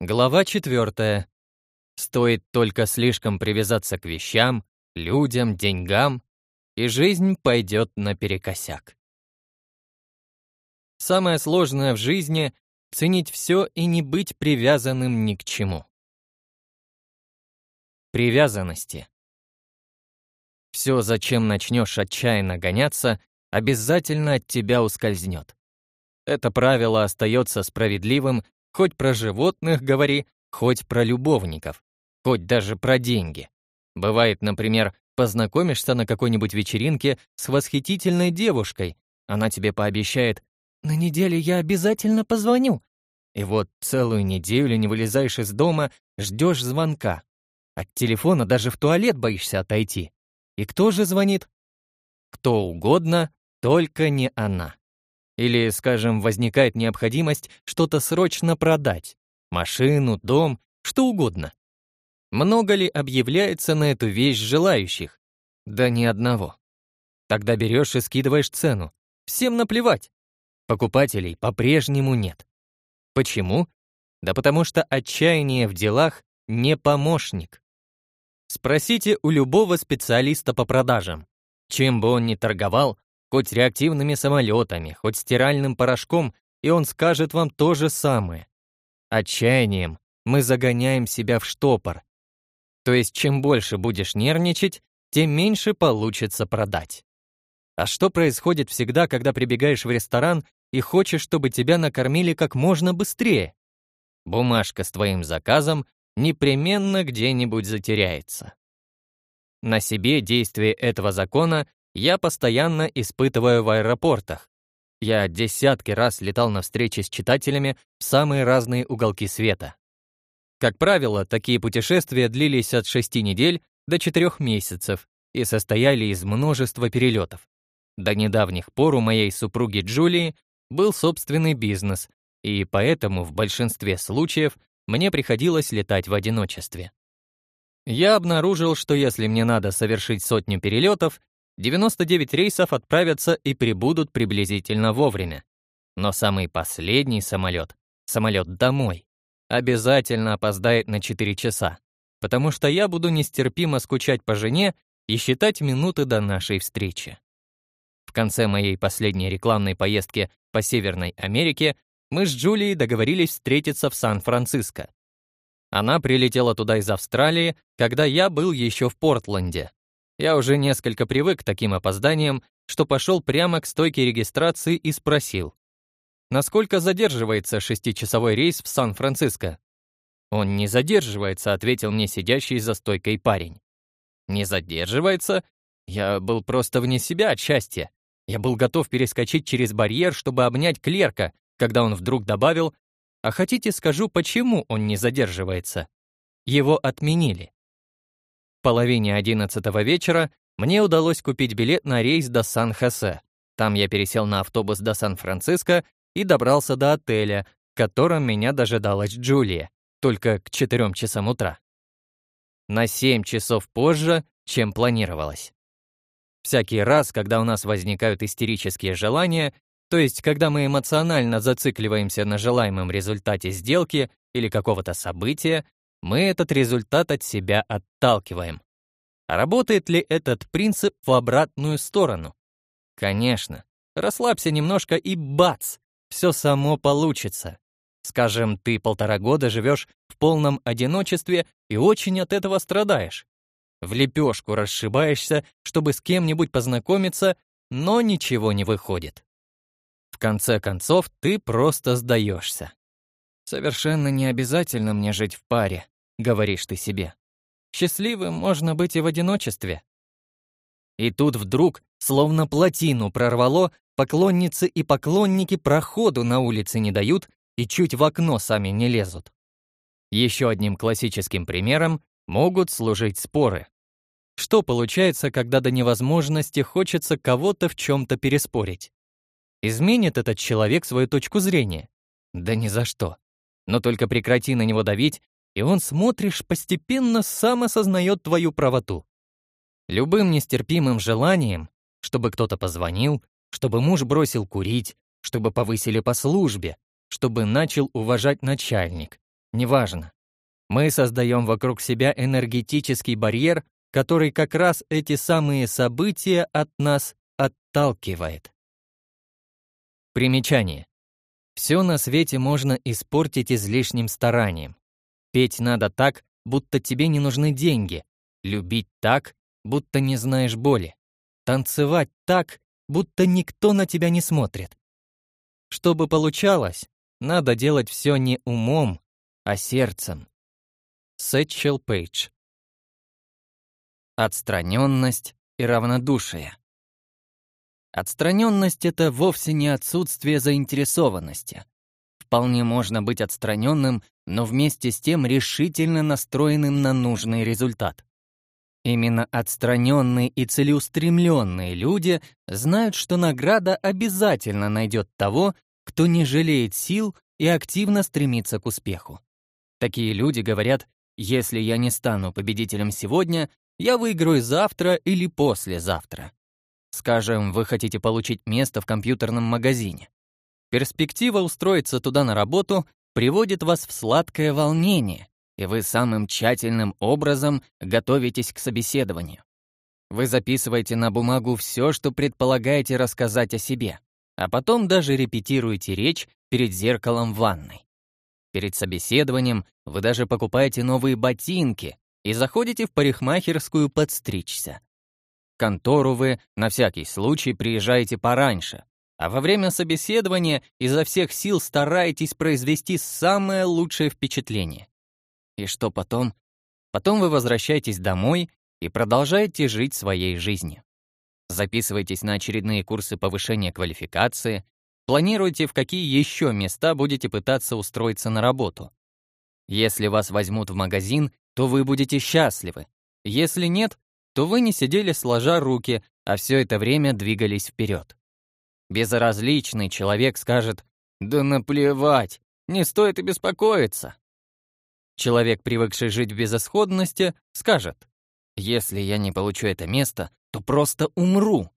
Глава четвертая. Стоит только слишком привязаться к вещам, людям, деньгам, и жизнь пойдет наперекосяк. Самое сложное в жизни — ценить все и не быть привязанным ни к чему. Привязанности. Все, зачем начнешь отчаянно гоняться, обязательно от тебя ускользнет. Это правило остается справедливым Хоть про животных говори, хоть про любовников, хоть даже про деньги. Бывает, например, познакомишься на какой-нибудь вечеринке с восхитительной девушкой, она тебе пообещает «На неделе я обязательно позвоню». И вот целую неделю не вылезаешь из дома, ждешь звонка. От телефона даже в туалет боишься отойти. И кто же звонит? Кто угодно, только не она. Или, скажем, возникает необходимость что-то срочно продать. Машину, дом, что угодно. Много ли объявляется на эту вещь желающих? Да ни одного. Тогда берешь и скидываешь цену. Всем наплевать. Покупателей по-прежнему нет. Почему? Да потому что отчаяние в делах не помощник. Спросите у любого специалиста по продажам. Чем бы он ни торговал, хоть реактивными самолетами, хоть стиральным порошком, и он скажет вам то же самое. Отчаянием мы загоняем себя в штопор. То есть чем больше будешь нервничать, тем меньше получится продать. А что происходит всегда, когда прибегаешь в ресторан и хочешь, чтобы тебя накормили как можно быстрее? Бумажка с твоим заказом непременно где-нибудь затеряется. На себе действие этого закона я постоянно испытываю в аэропортах. Я десятки раз летал на встречи с читателями в самые разные уголки света. Как правило, такие путешествия длились от шести недель до четырех месяцев и состояли из множества перелетов. До недавних пор у моей супруги Джулии был собственный бизнес, и поэтому в большинстве случаев мне приходилось летать в одиночестве. Я обнаружил, что если мне надо совершить сотню перелетов, 99 рейсов отправятся и прибудут приблизительно вовремя. Но самый последний самолет, самолет домой, обязательно опоздает на 4 часа, потому что я буду нестерпимо скучать по жене и считать минуты до нашей встречи. В конце моей последней рекламной поездки по Северной Америке мы с Джулией договорились встретиться в Сан-Франциско. Она прилетела туда из Австралии, когда я был еще в Портленде. Я уже несколько привык к таким опозданиям, что пошел прямо к стойке регистрации и спросил, «Насколько задерживается шестичасовой рейс в Сан-Франциско?» «Он не задерживается», — ответил мне сидящий за стойкой парень. «Не задерживается?» Я был просто вне себя от счастья. Я был готов перескочить через барьер, чтобы обнять клерка, когда он вдруг добавил, «А хотите, скажу, почему он не задерживается?» Его отменили половине одиннадцатого вечера мне удалось купить билет на рейс до Сан-Хосе. Там я пересел на автобус до Сан-Франциско и добрался до отеля, в котором меня дожидалась Джулия, только к 4 часам утра. На 7 часов позже, чем планировалось. Всякий раз, когда у нас возникают истерические желания, то есть когда мы эмоционально зацикливаемся на желаемом результате сделки или какого-то события, мы этот результат от себя отталкиваем. Работает ли этот принцип в обратную сторону? Конечно. Расслабься немножко и бац! Все само получится. Скажем, ты полтора года живешь в полном одиночестве и очень от этого страдаешь. В лепешку расшибаешься, чтобы с кем-нибудь познакомиться, но ничего не выходит. В конце концов, ты просто сдаешься. Совершенно не обязательно мне жить в паре говоришь ты себе. Счастливым можно быть и в одиночестве. И тут вдруг, словно плотину прорвало, поклонницы и поклонники проходу на улице не дают и чуть в окно сами не лезут. Еще одним классическим примером могут служить споры. Что получается, когда до невозможности хочется кого-то в чем-то переспорить? Изменит этот человек свою точку зрения? Да ни за что. Но только прекрати на него давить, и он, смотришь, постепенно сам осознает твою правоту. Любым нестерпимым желанием, чтобы кто-то позвонил, чтобы муж бросил курить, чтобы повысили по службе, чтобы начал уважать начальник, неважно. Мы создаем вокруг себя энергетический барьер, который как раз эти самые события от нас отталкивает. Примечание. Все на свете можно испортить излишним старанием. Петь надо так, будто тебе не нужны деньги. Любить так, будто не знаешь боли. Танцевать так, будто никто на тебя не смотрит. Чтобы получалось, надо делать все не умом, а сердцем. Сэтчел Пейдж. Отстраненность и равнодушие. Отстраненность — это вовсе не отсутствие заинтересованности. Вполне можно быть отстраненным, но вместе с тем решительно настроенным на нужный результат. Именно отстраненные и целеустремленные люди знают, что награда обязательно найдет того, кто не жалеет сил и активно стремится к успеху. Такие люди говорят, если я не стану победителем сегодня, я выиграю завтра или послезавтра. Скажем, вы хотите получить место в компьютерном магазине. Перспектива устроиться туда на работу приводит вас в сладкое волнение, и вы самым тщательным образом готовитесь к собеседованию. Вы записываете на бумагу все, что предполагаете рассказать о себе, а потом даже репетируете речь перед зеркалом в ванной. Перед собеседованием вы даже покупаете новые ботинки и заходите в парикмахерскую подстричься. В контору вы на всякий случай приезжаете пораньше, а во время собеседования изо всех сил стараетесь произвести самое лучшее впечатление. И что потом? Потом вы возвращаетесь домой и продолжаете жить своей жизнью. Записывайтесь на очередные курсы повышения квалификации, планируйте, в какие еще места будете пытаться устроиться на работу. Если вас возьмут в магазин, то вы будете счастливы. Если нет, то вы не сидели сложа руки, а все это время двигались вперед. Безразличный человек скажет «Да наплевать, не стоит и беспокоиться». Человек, привыкший жить в безысходности, скажет «Если я не получу это место, то просто умру».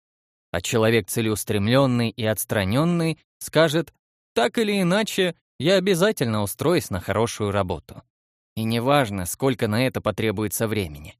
А человек целеустремленный и отстраненный скажет «Так или иначе, я обязательно устроюсь на хорошую работу». И неважно, сколько на это потребуется времени.